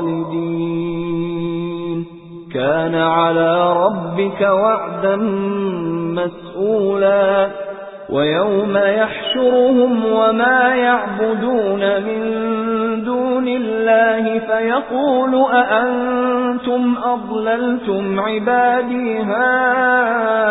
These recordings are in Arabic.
خالدين كان على ربك وعدا مسئولا وَيَوْمَ يَحْشُرُهُمْ وَمَا يَعْبُدُونَ مِن دُونِ اللَّهِ فَيَقُولُ أَأَنتُمْ أَضْلَلْتُمْ عِبَادِي هَؤُلَاءِ؟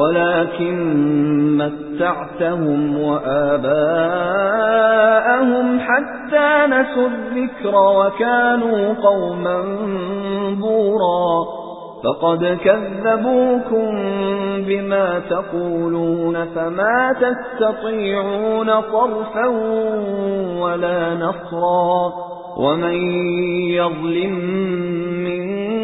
ولكن متعتهم وآباءهم حتى نسوا الذكر وكانوا قوما بورا. فقد كذبوكم بما تقولون فما تستطيعون طرفا ولا نصرا. ومن يظلم منكم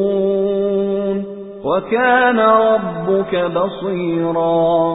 وكان ربك بصيرا